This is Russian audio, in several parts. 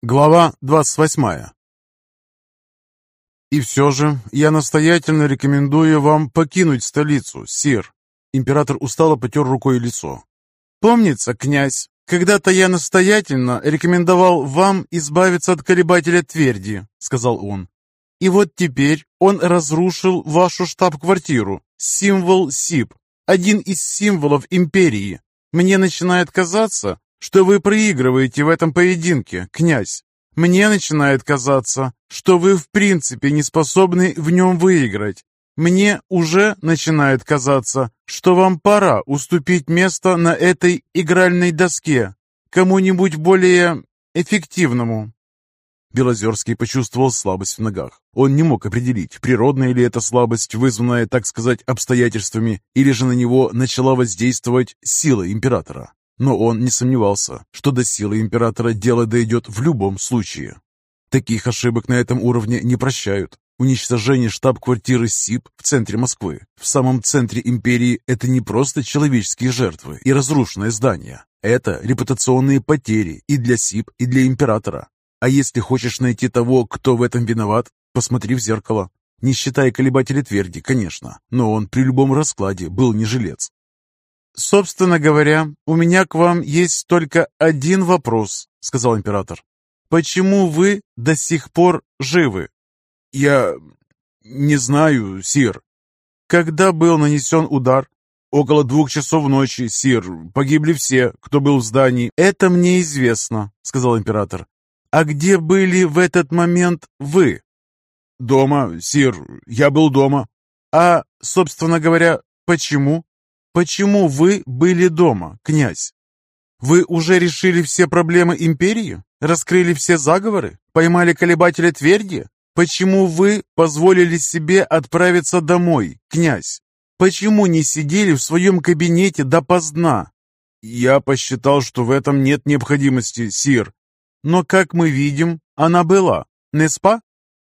Глава 28 «И все же я настоятельно рекомендую вам покинуть столицу, сир». Император устало потер рукой лицо. «Помнится, князь, когда-то я настоятельно рекомендовал вам избавиться от колебателя тверди», — сказал он. «И вот теперь он разрушил вашу штаб-квартиру, символ СИП, один из символов империи. Мне начинает казаться, что вы проигрываете в этом поединке, князь. Мне начинает казаться, что вы в принципе не способны в нем выиграть. Мне уже начинает казаться, что вам пора уступить место на этой игральной доске кому-нибудь более эффективному. Белозерский почувствовал слабость в ногах. Он не мог определить, природная ли это слабость, вызванная, так сказать, обстоятельствами, или же на него начала воздействовать сила императора. Но он не сомневался, что до силы императора дело дойдет в любом случае. Таких ошибок на этом уровне не прощают. Уничтожение штаб-квартиры СИП в центре Москвы, в самом центре империи, это не просто человеческие жертвы и разрушенное здание. Это репутационные потери и для СИП, и для императора. А если хочешь найти того, кто в этом виноват, посмотри в зеркало. Не считая колебателя тверди, конечно, но он при любом раскладе был не жилец. «Собственно говоря, у меня к вам есть только один вопрос», — сказал император. «Почему вы до сих пор живы?» «Я не знаю, сир». «Когда был нанесен удар?» «Около двух часов ночи, сир. Погибли все, кто был в здании». «Это мне известно», — сказал император. «А где были в этот момент вы?» «Дома, сир. Я был дома». «А, собственно говоря, почему?» Почему вы были дома, князь? Вы уже решили все проблемы империи? Раскрыли все заговоры? Поймали колебателя тверди? Почему вы позволили себе отправиться домой, князь? Почему не сидели в своем кабинете допоздна? Я посчитал, что в этом нет необходимости, сир. Но, как мы видим, она была. Не спа?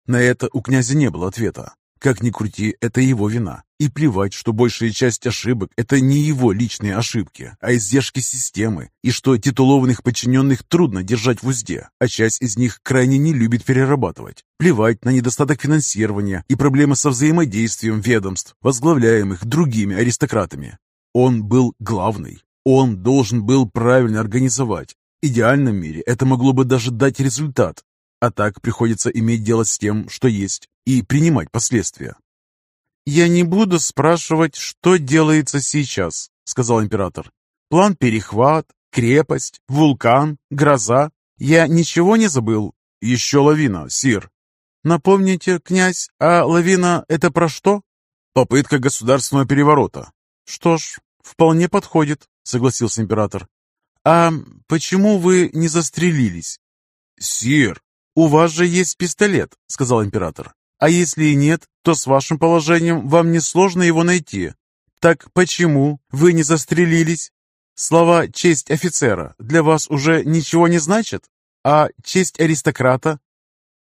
На это у князя не было ответа. Как ни крути, это его вина. И плевать, что большая часть ошибок – это не его личные ошибки, а издержки системы, и что титулованных подчиненных трудно держать в узде, а часть из них крайне не любит перерабатывать. Плевать на недостаток финансирования и проблемы со взаимодействием ведомств, возглавляемых другими аристократами. Он был главный. Он должен был правильно организовать. В идеальном мире это могло бы даже дать результат, а так приходится иметь дело с тем, что есть, и принимать последствия. «Я не буду спрашивать, что делается сейчас», — сказал император. «План перехват, крепость, вулкан, гроза. Я ничего не забыл? Еще лавина, сир». «Напомните, князь, а лавина — это про что?» «Попытка государственного переворота». «Что ж, вполне подходит», — согласился император. «А почему вы не застрелились?» «Сир, у вас же есть пистолет», — сказал император. А если и нет, то с вашим положением вам несложно его найти. Так почему вы не застрелились? Слова «честь офицера» для вас уже ничего не значат? А честь аристократа?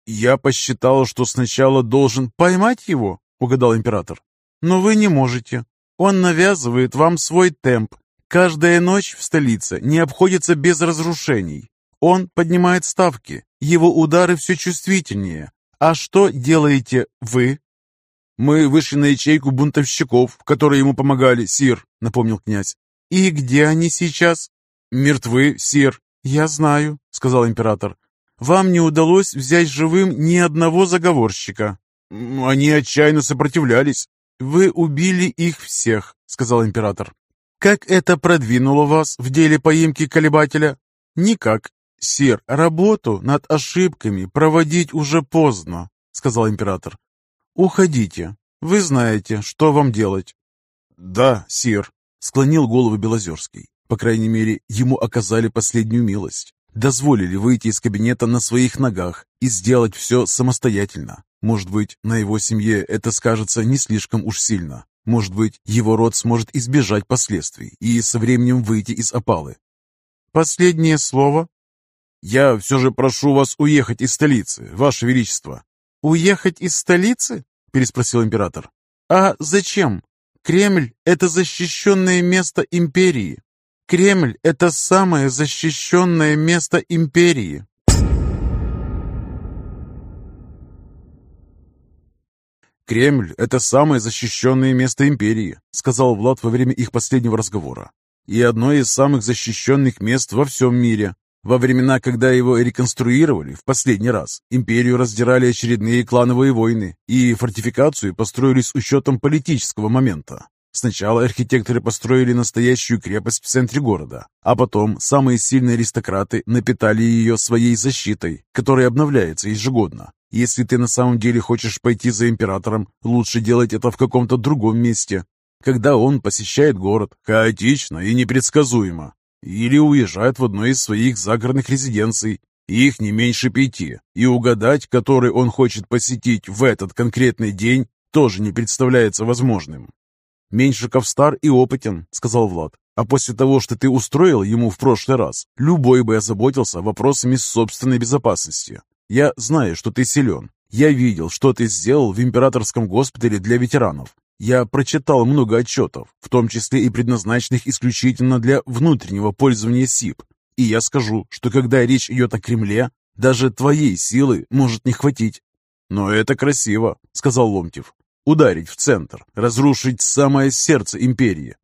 Я посчитал, что сначала должен поймать его, угадал император. Но вы не можете. Он навязывает вам свой темп. Каждая ночь в столице не обходится без разрушений. Он поднимает ставки, его удары все чувствительнее, «А что делаете вы?» «Мы вышли на ячейку бунтовщиков, которые ему помогали, сир», — напомнил князь. «И где они сейчас?» «Мертвы, сир». «Я знаю», — сказал император. «Вам не удалось взять живым ни одного заговорщика». «Они отчаянно сопротивлялись». «Вы убили их всех», — сказал император. «Как это продвинуло вас в деле поимки колебателя?» «Никак. «Сир, работу над ошибками проводить уже поздно», — сказал император. «Уходите. Вы знаете, что вам делать». «Да, сир», — склонил голову Белозерский. По крайней мере, ему оказали последнюю милость. Дозволили выйти из кабинета на своих ногах и сделать все самостоятельно. Может быть, на его семье это скажется не слишком уж сильно. Может быть, его род сможет избежать последствий и со временем выйти из опалы. «Последнее слово?» «Я все же прошу вас уехать из столицы, Ваше Величество». «Уехать из столицы?» – переспросил император. «А зачем? Кремль – это защищенное место империи. Кремль – это самое защищенное место империи». «Кремль – это самое защищенное место империи», – сказал Влад во время их последнего разговора. «И одно из самых защищенных мест во всем мире. Во времена, когда его реконструировали в последний раз, империю раздирали очередные клановые войны, и фортификацию построили с учетом политического момента. Сначала архитекторы построили настоящую крепость в центре города, а потом самые сильные аристократы напитали ее своей защитой, которая обновляется ежегодно. Если ты на самом деле хочешь пойти за императором, лучше делать это в каком-то другом месте, когда он посещает город хаотично и непредсказуемо, или уезжает в одну из своих загородных резиденций. Их не меньше пяти, и угадать, который он хочет посетить в этот конкретный день, тоже не представляется возможным. «Меньшиков стар и опытен», — сказал Влад. «А после того, что ты устроил ему в прошлый раз, любой бы озаботился вопросами собственной безопасности. Я знаю, что ты силен. Я видел, что ты сделал в императорском госпитале для ветеранов. Я прочитал много отчетов, в том числе и предназначенных исключительно для внутреннего пользования СИП. И я скажу, что когда речь идет о Кремле, даже твоей силы может не хватить. «Но это красиво», — сказал Ломтев. «Ударить в центр, разрушить самое сердце империи».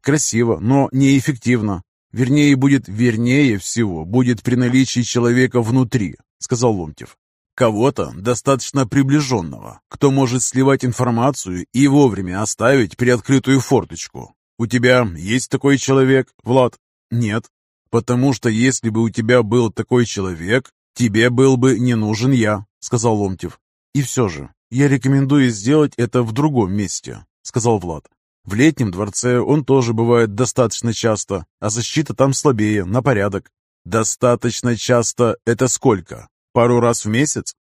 Красиво, но неэффективно. Вернее, будет вернее всего, будет при наличии человека внутри, сказал Ломтев. Кого-то достаточно приближенного, кто может сливать информацию и вовремя оставить приоткрытую форточку. У тебя есть такой человек, Влад? Нет. Потому что если бы у тебя был такой человек, тебе был бы не нужен я, сказал Ломтев. И все же, я рекомендую сделать это в другом месте, сказал Влад. В летнем дворце он тоже бывает достаточно часто, а защита там слабее, на порядок. Достаточно часто – это сколько? Пару раз в месяц?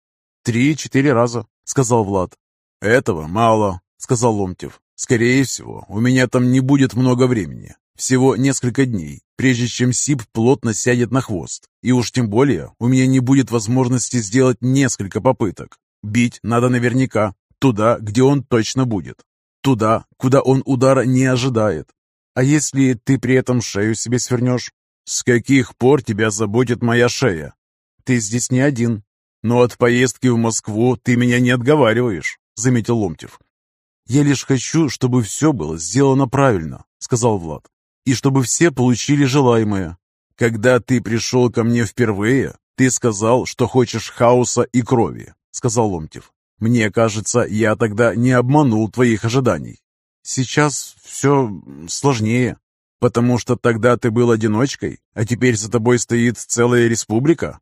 Три-четыре раза, сказал Влад. Этого мало, сказал Ломтев. Скорее всего, у меня там не будет много времени. Всего несколько дней, прежде чем СИП плотно сядет на хвост. И уж тем более у меня не будет возможности сделать несколько попыток. Бить надо наверняка, туда, где он точно будет. Туда, куда он удара не ожидает. А если ты при этом шею себе свернешь? С каких пор тебя заботит моя шея? «Ты здесь не один. Но от поездки в Москву ты меня не отговариваешь», — заметил Ломтев. «Я лишь хочу, чтобы все было сделано правильно», — сказал Влад. «И чтобы все получили желаемое. Когда ты пришел ко мне впервые, ты сказал, что хочешь хаоса и крови», — сказал Ломтев. «Мне кажется, я тогда не обманул твоих ожиданий. Сейчас все сложнее, потому что тогда ты был одиночкой, а теперь за тобой стоит целая республика.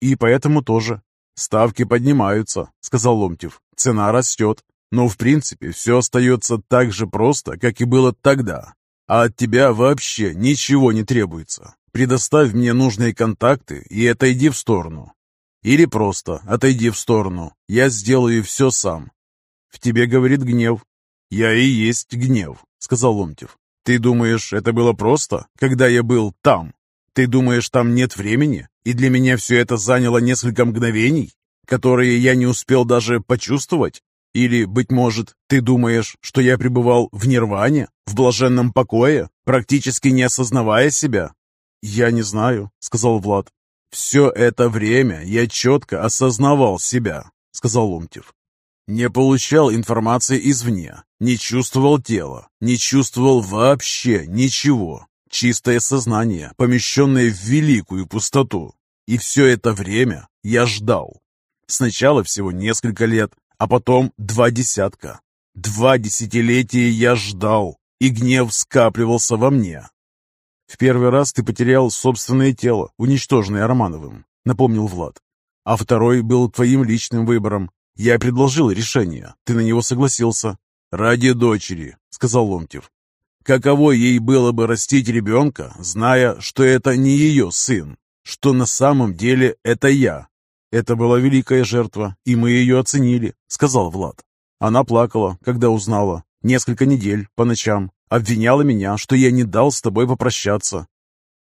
«И поэтому тоже. Ставки поднимаются», — сказал Ломтев. «Цена растет. Но в принципе все остается так же просто, как и было тогда. А от тебя вообще ничего не требуется. Предоставь мне нужные контакты и отойди в сторону. Или просто отойди в сторону. Я сделаю все сам. В тебе говорит гнев. Я и есть гнев, сказал Ломтев. Ты думаешь, это было просто, когда я был там? Ты думаешь, там нет времени, и для меня все это заняло несколько мгновений, которые я не успел даже почувствовать? Или, быть может, ты думаешь, что я пребывал в нирване, в блаженном покое, практически не осознавая себя? Я не знаю, сказал Влад. Все это время я четко осознавал себя, сказал Ломтев. Не получал информации извне, не чувствовал тела, не чувствовал вообще ничего. Чистое сознание, помещенное в великую пустоту. И все это время я ждал. Сначала всего несколько лет, а потом два десятка. Два десятилетия я ждал, и гнев скапливался во мне. «В первый раз ты потерял собственное тело, уничтоженное Романовым», — напомнил Влад. «А второй был твоим личным выбором. Я предложил решение, ты на него согласился». «Ради дочери», — сказал Ломтев. Каково ей было бы растить ребенка, зная, что это не ее сын, что на самом деле это я. Это была великая жертва, и мы ее оценили, сказал Влад. Она плакала, когда узнала, несколько недель по ночам, обвиняла меня, что я не дал с тобой попрощаться.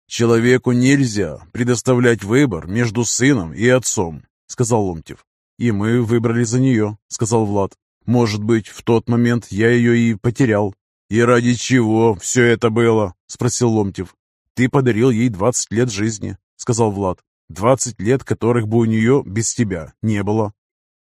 Человеку нельзя предоставлять выбор между сыном и отцом, сказал Ломтев. И мы выбрали за нее, сказал Влад. Может быть, в тот момент я ее и потерял, «И ради чего все это было?» — спросил Ломтев. «Ты подарил ей двадцать лет жизни», — сказал Влад. «Двадцать лет, которых бы у нее без тебя не было».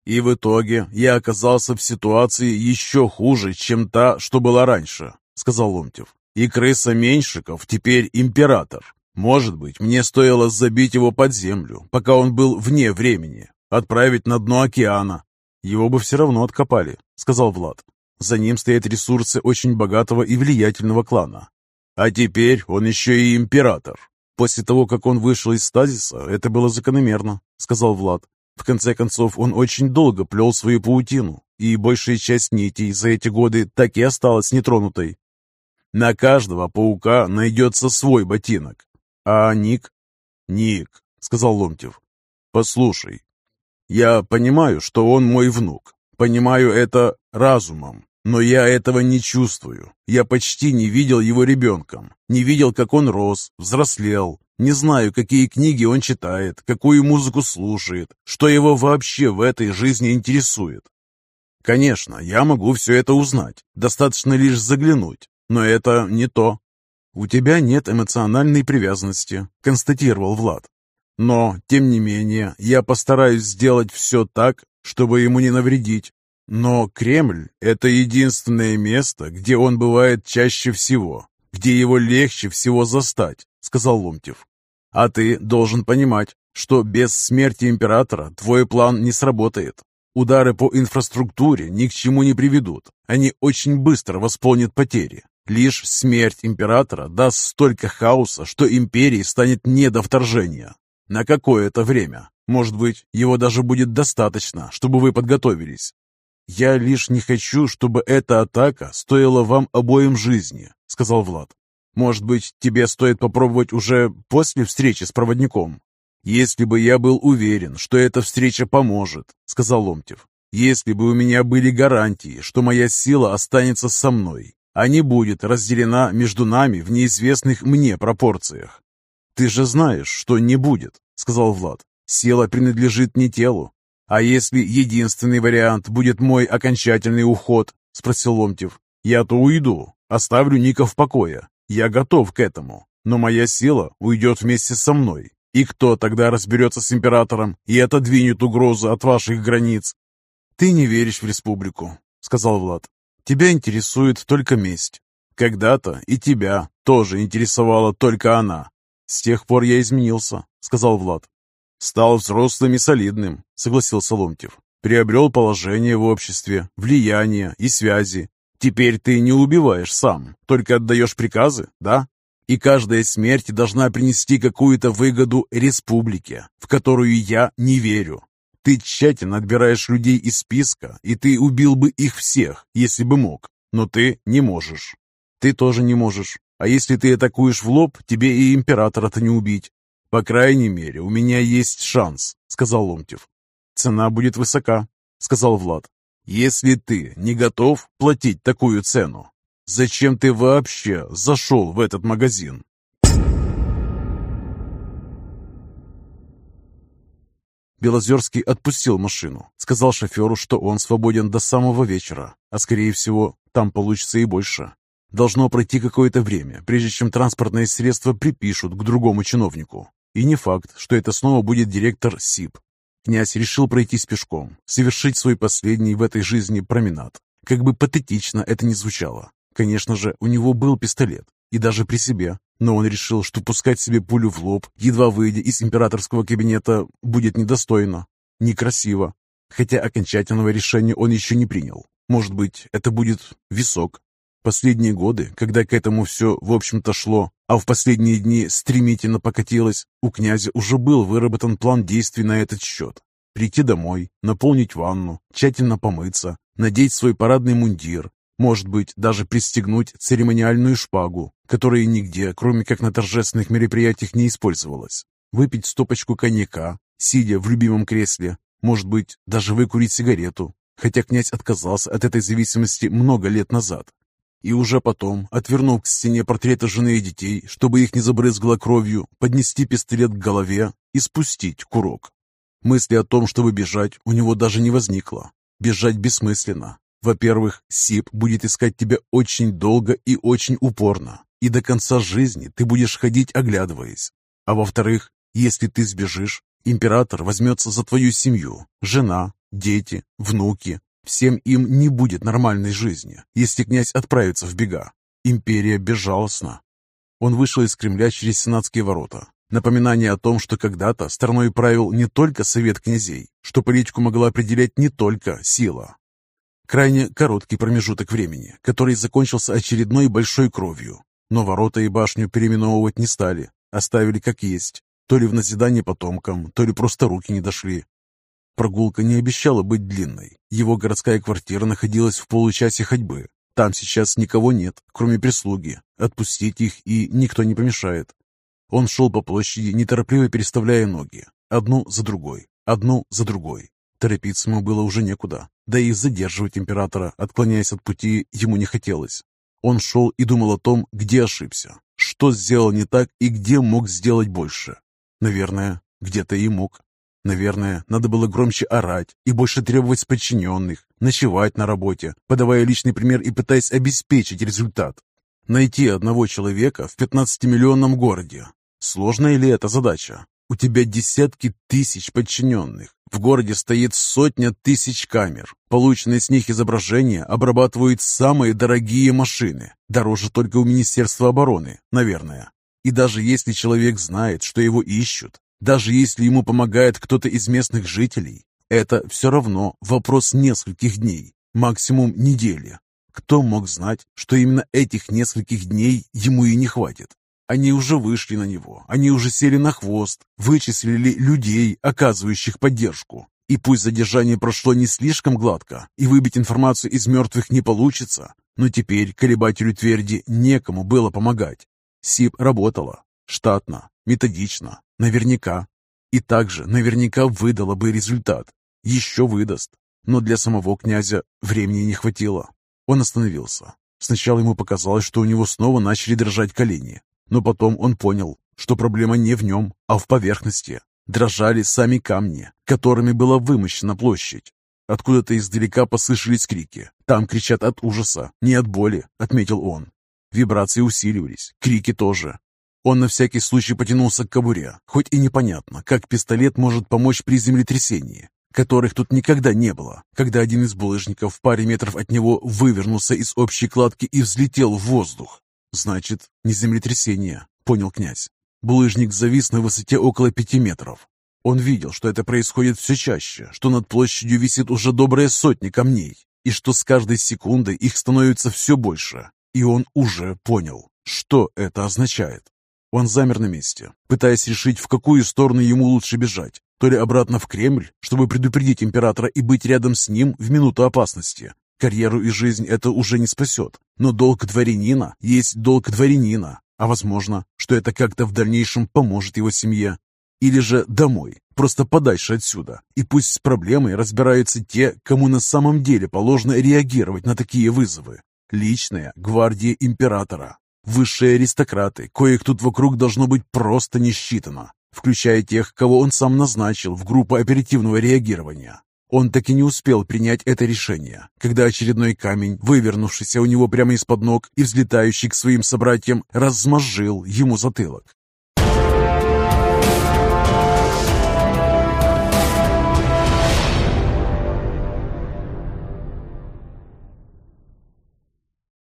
И в итоге я оказался в ситуации еще хуже, чем та, что была раньше, сказал Ломтев. И крыса Меньшиков теперь император. Может быть, мне стоило забить его под землю, пока он был вне времени, отправить на дно океана. Его бы все равно откопали, сказал Влад. За ним стоят ресурсы очень богатого и влиятельного клана. А теперь он еще и император. После того, как он вышел из стазиса, это было закономерно, сказал Влад. В конце концов, он очень долго плел свою паутину, и большая часть нитей за эти годы так и осталась нетронутой. На каждого паука найдется свой ботинок. А Ник? Ник, сказал Ломтев. Послушай, я понимаю, что он мой внук. Понимаю это разумом, но я этого не чувствую. Я почти не видел его ребенком, не видел, как он рос, взрослел. Не знаю, какие книги он читает, какую музыку слушает, что его вообще в этой жизни интересует. Конечно, я могу все это узнать, достаточно лишь заглянуть, но это не то. «У тебя нет эмоциональной привязанности», — констатировал Влад. «Но, тем не менее, я постараюсь сделать все так, чтобы ему не навредить. Но Кремль – это единственное место, где он бывает чаще всего, где его легче всего застать», – сказал Ломтев. «А ты должен понимать, что без смерти императора твой план не сработает. Удары по инфраструктуре ни к чему не приведут. Они очень быстро восполнят потери. Лишь смерть императора даст столько хаоса, что империи станет не до вторжения. На какое-то время. Может быть, его даже будет достаточно, чтобы вы подготовились. Я лишь не хочу, чтобы эта атака стоила вам обоим жизни, сказал Влад. Может быть, тебе стоит попробовать уже после встречи с проводником? Если бы я был уверен, что эта встреча поможет, сказал Ломтев. Если бы у меня были гарантии, что моя сила останется со мной, а не будет разделена между нами в неизвестных мне пропорциях. Ты же знаешь, что не будет, сказал Влад. Сила принадлежит не телу. А если единственный вариант будет мой окончательный уход, спросил Ломтев, я-то уйду, оставлю Ника в покое. Я готов к этому, но моя сила уйдет вместе со мной. И кто тогда разберется с императором и отодвинет угрозу от ваших границ? Ты не веришь в республику, сказал Влад. Тебя интересует только месть. Когда-то и тебя тоже интересовала только она. С тех пор я изменился, сказал Влад. «Стал взрослым и солидным», — согласился Ломтев. «Приобрел положение в обществе, влияние и связи. Теперь ты не убиваешь сам, только отдаешь приказы, да? И каждая смерть должна принести какую-то выгоду республике, в которую я не верю. Ты тщательно отбираешь людей из списка, и ты убил бы их всех, если бы мог. Но ты не можешь. Ты тоже не можешь. А если ты атакуешь в лоб, тебе и императора-то не убить. «По крайней мере, у меня есть шанс», — сказал Ломтев. «Цена будет высока», — сказал Влад. «Если ты не готов платить такую цену, зачем ты вообще зашел в этот магазин?» Белозерский отпустил машину, сказал шоферу, что он свободен до самого вечера, а скорее всего, там получится и больше. Должно пройти какое-то время, прежде чем транспортное средство припишут к другому чиновнику. И не факт, что это снова будет директор СИП. Князь решил пройтись пешком, совершить свой последний в этой жизни променад. Как бы патетично это ни звучало. Конечно же, у него был пистолет, и даже при себе, но он решил, что пускать себе пулю в лоб, едва выйдя из императорского кабинета, будет недостойно, некрасиво. Хотя окончательного решения он еще не принял. Может быть, это будет висок, Последние годы, когда к этому все, в общем-то, шло, а в последние дни стремительно покатилось, у князя уже был выработан план действий на этот счет. Прийти домой, наполнить ванну, тщательно помыться, надеть свой парадный мундир, может быть, даже пристегнуть церемониальную шпагу, которая нигде, кроме как на торжественных мероприятиях, не использовалась, выпить стопочку коньяка, сидя в любимом кресле, может быть, даже выкурить сигарету, хотя князь отказался от этой зависимости много лет назад, и уже потом, отвернув к стене портреты жены и детей, чтобы их не забрызгало кровью, поднести пистолет к голове и спустить курок. Мысли о том, чтобы бежать, у него даже не возникло. Бежать бессмысленно. Во-первых, СИП будет искать тебя очень долго и очень упорно, и до конца жизни ты будешь ходить, оглядываясь. А во-вторых, если ты сбежишь, император возьмется за твою семью, жена, дети, внуки. Всем им не будет нормальной жизни, если князь отправится в бега. Империя безжалостна. Он вышел из Кремля через Сенатские ворота. Напоминание о том, что когда-то страной правил не только совет князей, что политику могла определять не только сила. Крайне короткий промежуток времени, который закончился очередной большой кровью. Но ворота и башню переименовывать не стали, оставили как есть. То ли в назидание потомкам, то ли просто руки не дошли. Прогулка не обещала быть длинной. Его городская квартира находилась в получасе ходьбы. Там сейчас никого нет, кроме прислуги. Отпустить их и никто не помешает. Он шел по площади, неторопливо переставляя ноги. Одну за другой, одну за другой. Торопиться ему было уже некуда. Да и задерживать императора, отклоняясь от пути, ему не хотелось. Он шел и думал о том, где ошибся, что сделал не так и где мог сделать больше. Наверное, где-то и мог. Наверное, надо было громче орать и больше требовать с подчиненных, ночевать на работе, подавая личный пример и пытаясь обеспечить результат. Найти одного человека в 15-миллионном городе. Сложная ли эта задача? У тебя десятки тысяч подчиненных. В городе стоит сотня тысяч камер. Полученные с них изображения обрабатывают самые дорогие машины. Дороже только у Министерства обороны, наверное. И даже если человек знает, что его ищут, даже если ему помогает кто-то из местных жителей, это все равно вопрос нескольких дней, максимум недели. Кто мог знать, что именно этих нескольких дней ему и не хватит? Они уже вышли на него, они уже сели на хвост, вычислили людей, оказывающих поддержку. И пусть задержание прошло не слишком гладко, и выбить информацию из мертвых не получится, но теперь колебателю тверди некому было помогать. СИП работала. Штатно, методично, наверняка. И также наверняка выдала бы результат. Еще выдаст. Но для самого князя времени не хватило. Он остановился. Сначала ему показалось, что у него снова начали дрожать колени. Но потом он понял, что проблема не в нем, а в поверхности. Дрожали сами камни, которыми была вымощена площадь. Откуда-то издалека послышались крики. Там кричат от ужаса, не от боли, отметил он. Вибрации усиливались, крики тоже. Он на всякий случай потянулся к кобуре, хоть и непонятно, как пистолет может помочь при землетрясении, которых тут никогда не было, когда один из булыжников в паре метров от него вывернулся из общей кладки и взлетел в воздух. Значит, не землетрясение, понял князь. Булыжник завис на высоте около пяти метров. Он видел, что это происходит все чаще, что над площадью висит уже добрая сотня камней, и что с каждой секундой их становится все больше. И он уже понял, что это означает. Он замер на месте, пытаясь решить, в какую сторону ему лучше бежать. То ли обратно в Кремль, чтобы предупредить императора и быть рядом с ним в минуту опасности. Карьеру и жизнь это уже не спасет. Но долг дворянина есть долг дворянина. А возможно, что это как-то в дальнейшем поможет его семье. Или же домой, просто подальше отсюда. И пусть с проблемой разбираются те, кому на самом деле положено реагировать на такие вызовы. Личная гвардия императора. Высшие аристократы, коих тут вокруг должно быть просто не считано, включая тех, кого он сам назначил в группу оперативного реагирования. Он так и не успел принять это решение, когда очередной камень, вывернувшийся у него прямо из-под ног и взлетающий к своим собратьям, размозжил ему затылок.